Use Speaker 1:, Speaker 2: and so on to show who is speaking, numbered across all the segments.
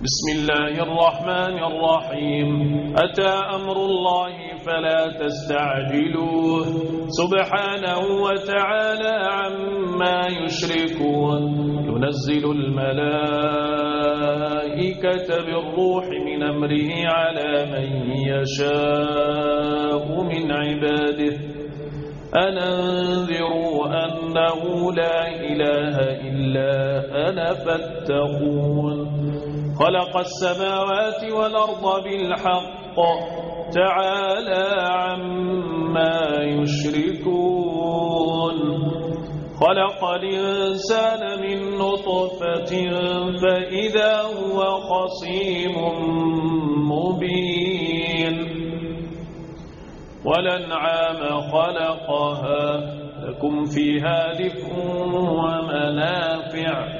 Speaker 1: بسم الله الرحمن الرحيم. أتى أمر الله فلا تستعجلوه. سبحانه وتعالى عما يشركون. ينزل الملائكة بالروح من أمره على من يشاء من عباده. أنذروا أنه لا إله إلا أنا فاتقون. خلق السماوات والأرض بالحق. تعالى عما يشركون. خلق الإنسان من نطفة فإذا هو خصيم مبين. ولنعام خلقها لكم فيها دفء ومنافع.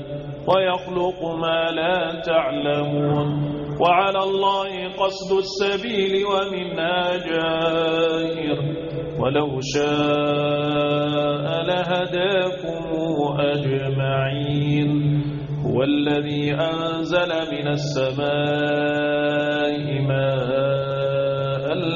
Speaker 1: ويخلق ما لا تعلمون وعلى الله قصد السبيل ومنها جاهر ولو شاء لهداكم أجمعين هو الذي أنزل من السماء ماء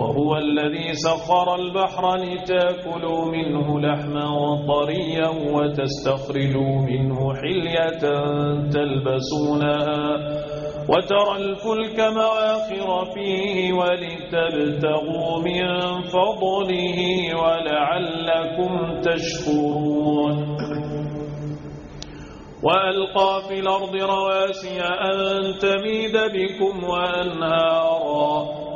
Speaker 1: وهو الذي سخر البحر لتأكلوا منه لحما طريا وتستخرجوا منه حلية تلبسونها وترى الفلك مواخر فيه ولتبتغوا من فضله ولعلكم تشكرون. وألقى في الأرض رواسي أن تميد بكم وأنهارا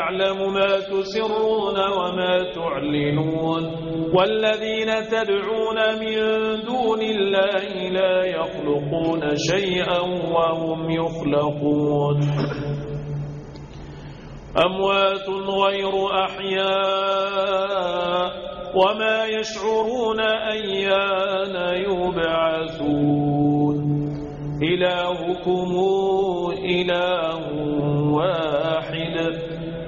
Speaker 1: يعلم ما تسرون وما تعلنون والذين تدعون من دون الله لا يخلقون شيئا وهم يخلقون أموات غير أحياء وما يشعرون أيان يبعثون إلهكم إله واحد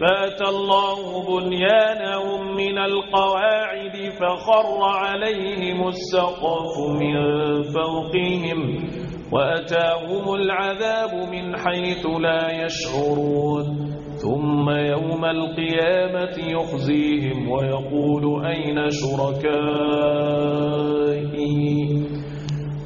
Speaker 1: فات الله بنيانهم من القواعد فخر عليهم السقف من فوقهم وأتاهم العذاب من حيث لا يشعرون ثم يوم القيامة يخزيهم ويقول أين شركائي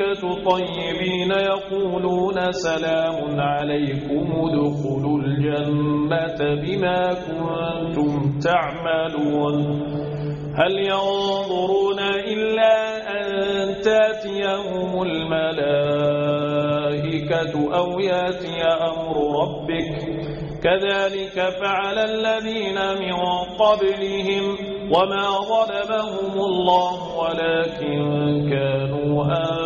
Speaker 1: الملائكة طيبين يقولون سلام عليكم ادخلوا الجنة بما كنتم تعملون. هل ينظرون إلا أن تأتيهم الملائكة أو يأتي أمر ربك؟ كذلك فعل الذين من قبلهم وما ظلمهم الله ولكن كانوا آمنين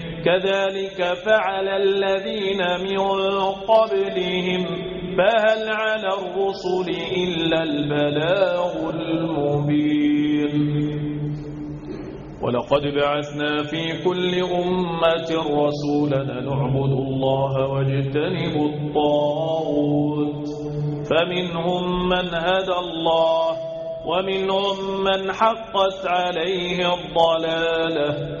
Speaker 1: كذلك فعل الذين من قبلهم فهل على الرسل إلا البلاغ المبين. ولقد بعثنا في كل أمة رسولا نعبد الله واجتنب الطاغوت فمنهم من هدى الله ومنهم من حقت عليه الضلالة.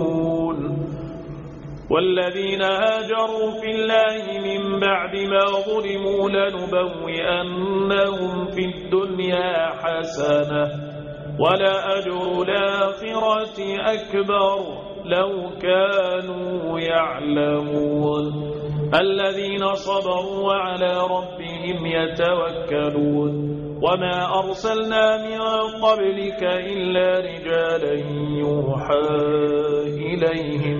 Speaker 1: والذين هاجروا في الله من بعد ما ظلموا لنبوئنهم في الدنيا حسنة ولا أجر الآخرة أكبر لو كانوا يعلمون. الذين صبروا وعلى ربهم يتوكلون. وما أرسلنا من قبلك إلا رجالا يوحى إليهم.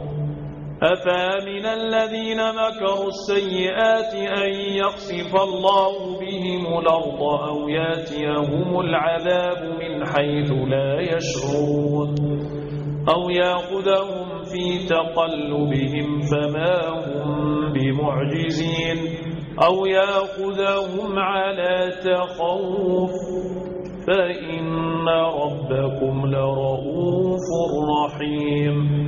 Speaker 1: أفامن الذين مكروا السيئات أن يقصف الله بهم الأرض أو يأتيهم العذاب من حيث لا يشعرون أو يأخذهم في تقلبهم فما هم بمعجزين أو يأخذهم على تخوف فإن ربكم لرؤوف رحيم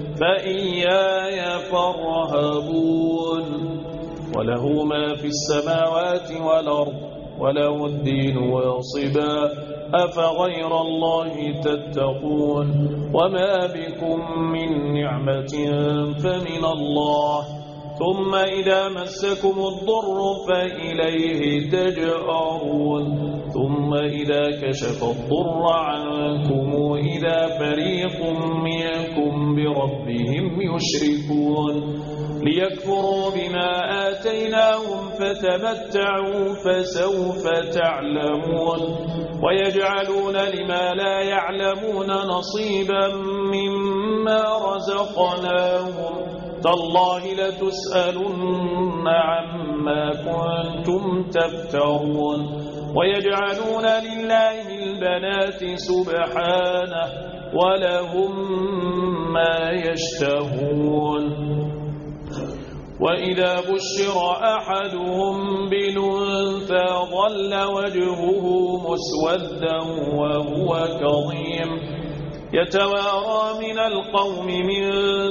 Speaker 1: فإياي فارهبون. وله ما في السماوات والأرض وله الدين ويصبا أفغير الله تتقون؟ وما بكم من نعمة فمن الله. ثم إذا مسكم الضر فإليه تجأرون. ثم إذا كشف الضر عنكم إذا فريق منكم بربهم يشركون ليكفروا بما آتيناهم فتمتعوا فسوف تعلمون ويجعلون لما لا يعلمون نصيبا مما رزقناهم تالله لتسألن عما كنتم تفترون ويجعلون لله البنات سبحانه ولهم ما يشتهون. وإذا بشر أحدهم بننفى ظل وجهه مسودا وهو كظيم. يتوارى من القوم من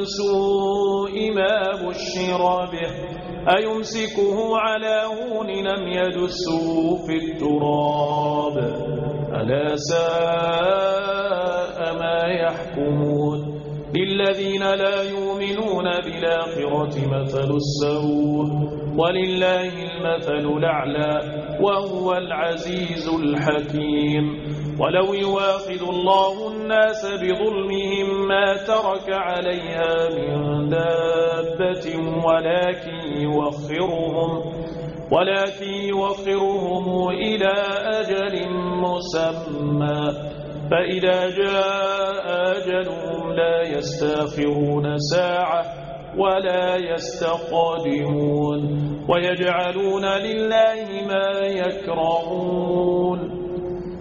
Speaker 1: سوء ما بشر به. أيمسكه على هون لم يدسه في التراب؟ ألا ساء ما يحكمون؟ للذين لا يؤمنون بالآخرة مثل السوء ولله المثل الأعلى وهو العزيز الحكيم. ولو يواخذ الله الناس بظلمهم ما ترك عليها من دابة ولكن يوخرهم ولكن يوخرهم إلى أجل مسمى. فإذا جاء أجلهم لا يستأخرون ساعة ولا يستقدمون. ويجعلون لله ما يكرهون.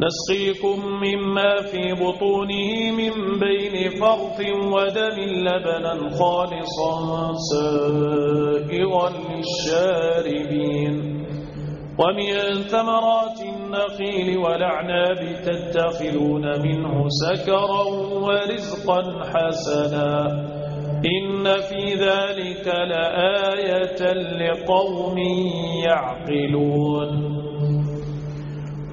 Speaker 1: نسقيكم مما في بطونه من بين فرط ودم لبنا خالصا سائغا للشاربين. ومن ثمرات النخيل والعناب تتخذون منه سكرا ورزقا حسنا. إن في ذلك لآية لقوم يعقلون.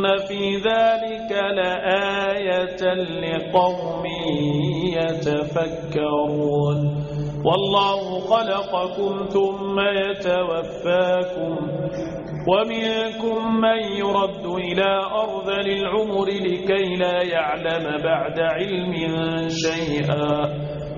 Speaker 1: إن في ذلك لآية لقوم يتفكرون. والله خلقكم ثم يتوفاكم ومنكم من يرد إلى أرض للعمر لكي لا يعلم بعد علم شيئا.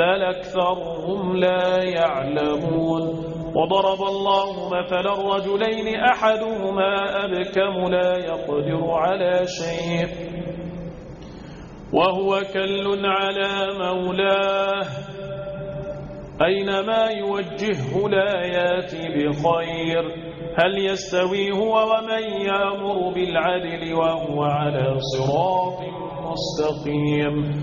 Speaker 1: بل أكثرهم لا يعلمون وضرب الله مثلا رجلين أحدهما أبكم لا يقدر على شيء وهو كل على مولاه أينما يوجهه لا ياتي بخير هل يستوي هو ومن يامر بالعدل وهو على صراط مستقيم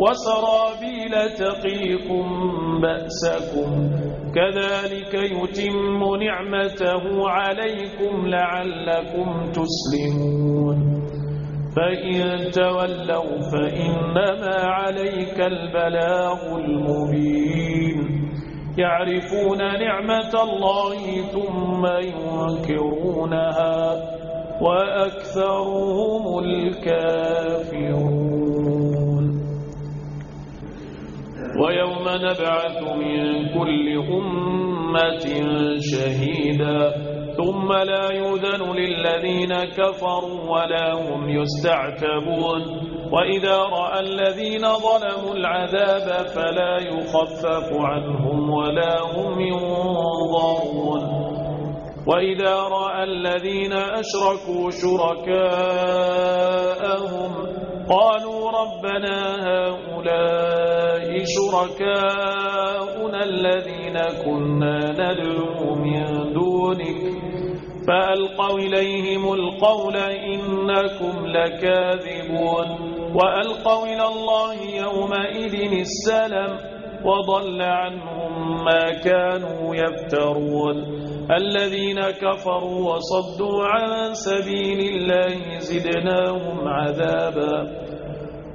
Speaker 1: وسرابيل تقيكم بأسكم. كذلك يتم نعمته عليكم لعلكم تسلمون. فإن تولوا فإنما عليك البلاغ المبين. يعرفون نعمة الله ثم ينكرونها وأكثرهم الكافرون. نبعث من كل أمة شهيدا. ثم لا يذن للذين كفروا ولا هم يستعتبون. وإذا رأى الذين ظلموا العذاب فلا يخفف عنهم ولا هم ينظرون. وإذا رأى الذين أشركوا شركاءهم قالوا ربنا هؤلاء شركاؤنا الذين كنا ندعو من دونك فألقوا إليهم القول إنكم لكاذبون وألقوا إلى الله يومئذ السلام وضل عنهم ما كانوا يفترون الذين كفروا وصدوا عن سبيل الله زدناهم عذابا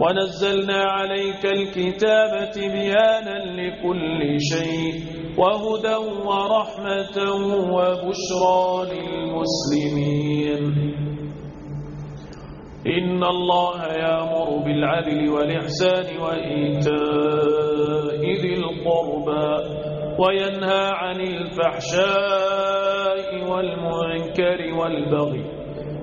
Speaker 1: ونزلنا عليك الكتاب بيانا لكل شيء وهدى ورحمة وبشرى للمسلمين. إن الله يأمر بالعدل والإحسان وإيتاء ذي القربى وينهى عن الفحشاء والمنكر والبغي.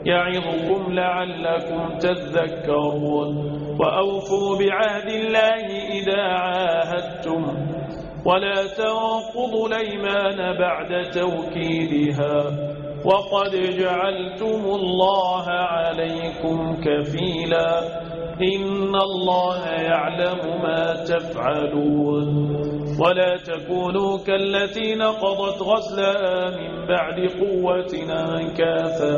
Speaker 1: يعظكم لعلكم تذكرون. وأوفوا بعهد الله إذا عاهدتم ولا تنقضوا ليمان بعد توكيدها وقد جعلتم الله عليكم كفيلا إن الله يعلم ما تفعلون ولا تكونوا كالتي نقضت غسلها من بعد قوتنا أنكاثا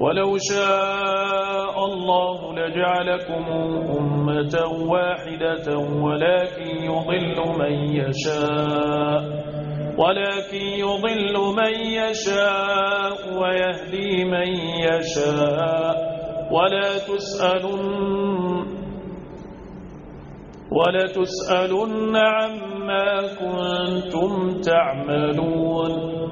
Speaker 1: ولو شاء الله لجعلكم أمة واحدة ولكن يضل من يشاء ولكن يضل من يشاء ويهدي من يشاء ولا تسألن ولا تسألن عما كنتم تعملون.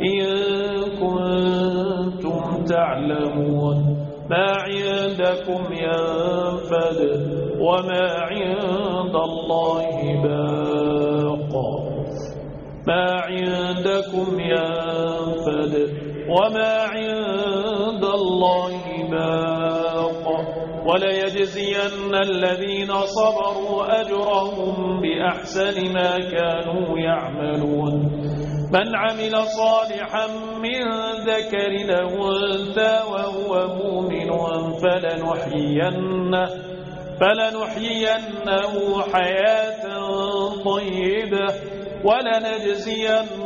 Speaker 1: إن كنتم تعلمون ما عندكم ينفد وما عند الله باق. ما عندكم ينفد وما عند الله باق. وليجزين الذين صبروا أجرهم بأحسن ما كانوا يعملون. من عمل صالحا من ذكر أنثى وهو مؤمن فلنحيينه فلنحيينه حياة طيبة ولنجزينه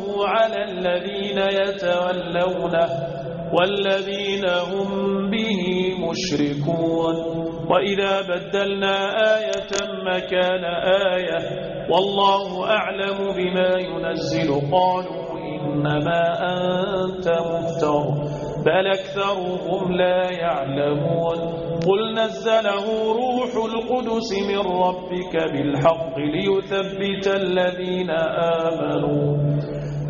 Speaker 1: على الذين يتولونه والذين هم به مشركون. وإذا بدلنا آية مكان آية والله أعلم بما ينزل. قالوا إنما أنت مفتر. بل أكثرهم لا يعلمون. قل نزله روح القدس من ربك بالحق ليثبت الذين آمنوا.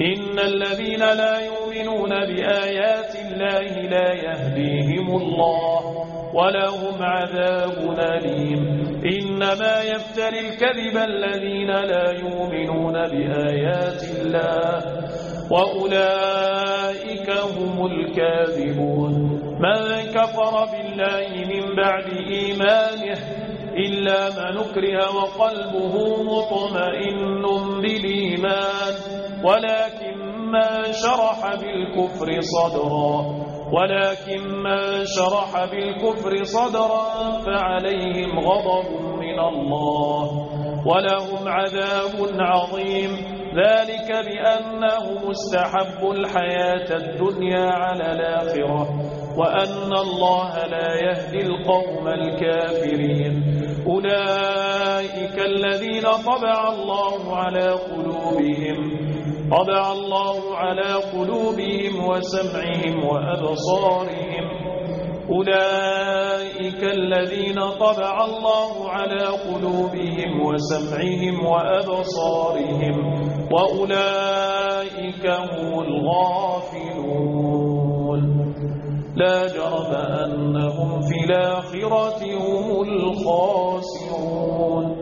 Speaker 1: إن الذين لا يؤمنون بآيات الله لا يهديهم الله ولهم عذاب أليم. إنما يفتر الكذب الذين لا يؤمنون بآيات الله وأولئك هم الكاذبون. من كفر بالله من بعد إيمانه إلا من نكره وقلبه مطمئن بالإيمان ولكن ما شرح بالكفر صدرا ولكن ما شرح بالكفر صدرا فعليهم غضب من الله ولهم عذاب عظيم. ذلك بأنه مستحب الحياة الدنيا على الآخرة وأن الله لا يهدي القوم الكافرين. أولئك الذين طبع الله على قلوبهم طبع الله على قلوبهم وسمعهم وأبصارهم. أولئك الذين طبع الله على قلوبهم وسمعهم وأبصارهم. وأولئك هم الغافلون. لا جرم أنهم في الآخرة هم الخاسرون.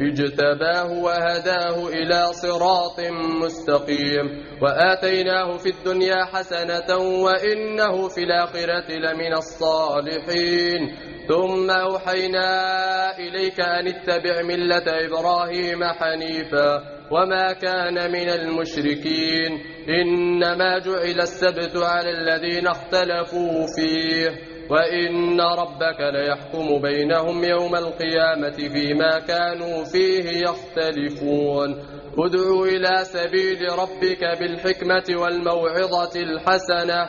Speaker 2: اجتباه وهداه إلى صراط مستقيم وآتيناه في الدنيا حسنة وإنه في الآخرة لمن الصالحين ثم أوحينا إليك أن اتبع ملة إبراهيم حنيفا وما كان من المشركين إنما جعل السبت على الذين اختلفوا فيه وإن ربك ليحكم بينهم يوم القيامة فيما كانوا فيه يختلفون ادعوا إلى سبيل ربك بالحكمة والموعظة الحسنة